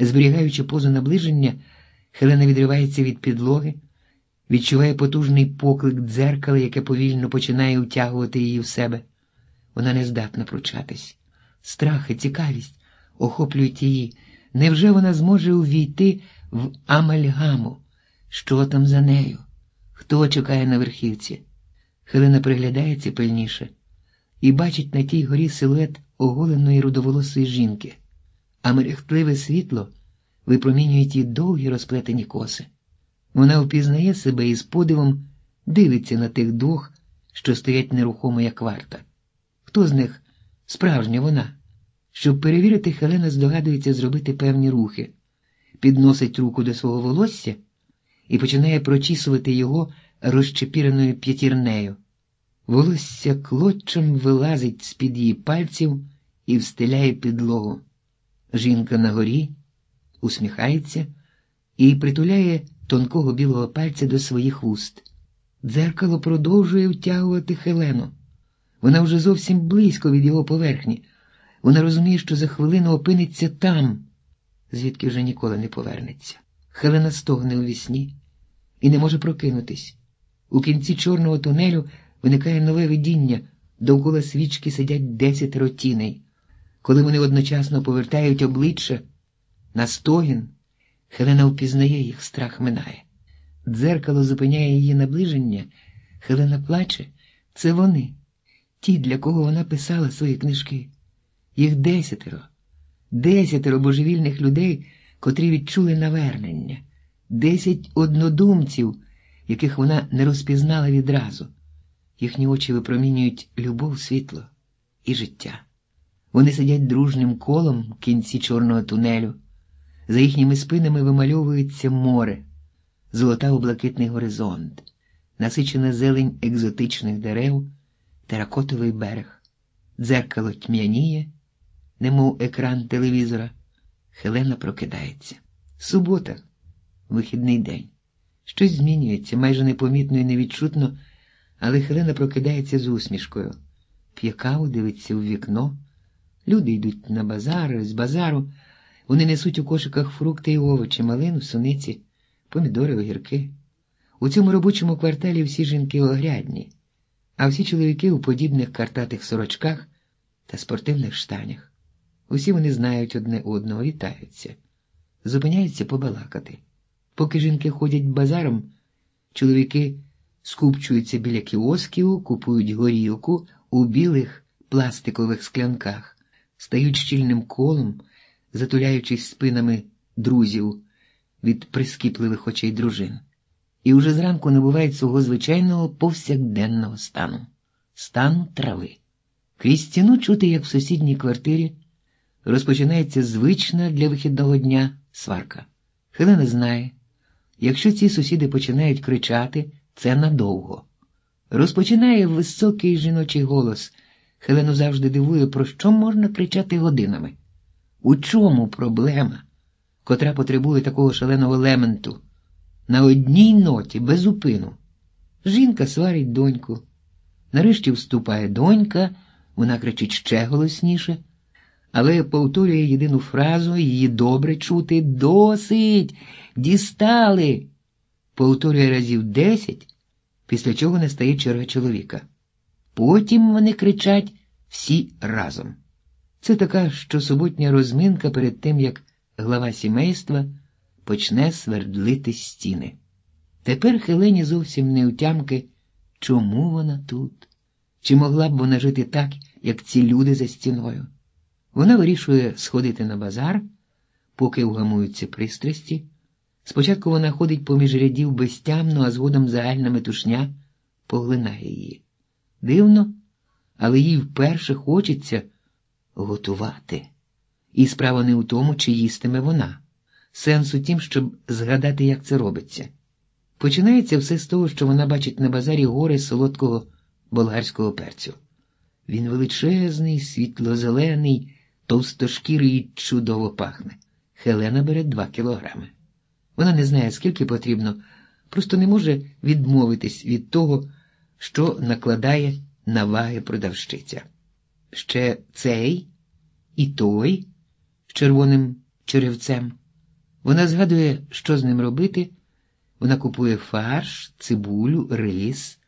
Зберігаючи позу наближення, Хелена відривається від підлоги, відчуває потужний поклик дзеркала, яке повільно починає утягувати її в себе. Вона не здатна пручатись. Страх і цікавість охоплюють її. Невже вона зможе увійти в амальгаму? Що там за нею? Хто чекає на верхівці? Хелена приглядається пильніше і бачить на тій горі силует оголеної рудоволосої жінки, а мерехтливе світло випромінює ті довгі розплетені коси. Вона впізнає себе і з подивом дивиться на тих двох, що стоять нерухомо, як варта. Хто з них справжня вона? Щоб перевірити, Хелена здогадується зробити певні рухи, підносить руку до свого волосся і починає прочісувати його розчепіреною п'ятірнею. Волосся клочем вилазить з-під її пальців і встиляє підлогу. Жінка на горі усміхається і притуляє тонкого білого пальця до своїх вуст. Дзеркало продовжує втягувати Хелену. Вона вже зовсім близько від його поверхні. Вона розуміє, що за хвилину опиниться там, звідки вже ніколи не повернеться. Хелена стогне у вісні і не може прокинутись. У кінці чорного тунелю виникає нове видіння, довкола свічки сидять десятеро тіней. Коли вони одночасно повертають обличчя на стогін, Хелена впізнає їх, страх минає. Дзеркало зупиняє її наближення, Хелена плаче. Це вони, ті, для кого вона писала свої книжки. Їх десятеро, десятеро божевільних людей, котрі відчули навернення, десять однодумців, яких вона не розпізнала відразу. Їхні очі випромінюють любов, світло і життя. Вони сидять дружним колом в кінці чорного тунелю. За їхніми спинами вимальовується море, золотаво-блакитний горизонт, насичена зелень екзотичних дерев, теракотовий берег, дзеркало тьмяніє, немов екран телевізора. Хелена прокидається. Субота, вихідний день. Щось змінюється майже непомітно і невідчутно, але Хелена прокидається з усмішкою. П'є каву, дивиться у вікно. Люди йдуть на базар, з базару. Вони несуть у кошиках фрукти і овочі, малину, суниці, помідори, огірки. У цьому робочому кварталі всі жінки огрядні, а всі чоловіки у подібних картатих сорочках та спортивних штанях. Усі вони знають одне одного, вітаються, зупиняються побалакати. Поки жінки ходять базаром, чоловіки скупчуються біля кіосків, купують горілку у білих пластикових склянках, стають щільним колом, затуляючись спинами друзів від прискіпливих очей дружин, і уже зранку набувають свого звичайного повсякденного стану стану трави. Крізь стіну чути, як в сусідній квартирі розпочинається звична для вихідного дня сварка. Хелена знає, якщо ці сусіди починають кричати, це надовго. Розпочинає високий жіночий голос. Хелену завжди дивує, про що можна кричати годинами. У чому проблема, котра потребує такого шаленого лементу? На одній ноті, без упину. Жінка сварить доньку. Нарешті вступає донька, вона кричить ще голосніше, але повторює єдину фразу, її добре чути досить, дістали. Повторює разів десять, після чого не стає черга чоловіка. Потім вони кричать всі разом. Це така щосуботня розминка перед тим, як глава сімейства почне свердлити стіни. Тепер Хелені зовсім не утямки, чому вона тут, чи могла б вона жити так, як ці люди за стіною. Вона вирішує сходити на базар, поки вгамуються пристрасті. Спочатку вона ходить поміж рядів безтямно, а згодом загальна метушня поглинає її. Дивно, але їй вперше хочеться готувати. І справа не у тому, чи їстиме вона. Сенс у тім, щоб згадати, як це робиться. Починається все з того, що вона бачить на базарі гори солодкого болгарського перцю. Він величезний, світло-зелений, товстошкірий і чудово пахне. Хелена бере два кілограми. Вона не знає, скільки потрібно, просто не може відмовитись від того, що накладає на ваги продавщиця. Ще цей і той з червоним черевцем. Вона згадує, що з ним робити. Вона купує фарш, цибулю, рис,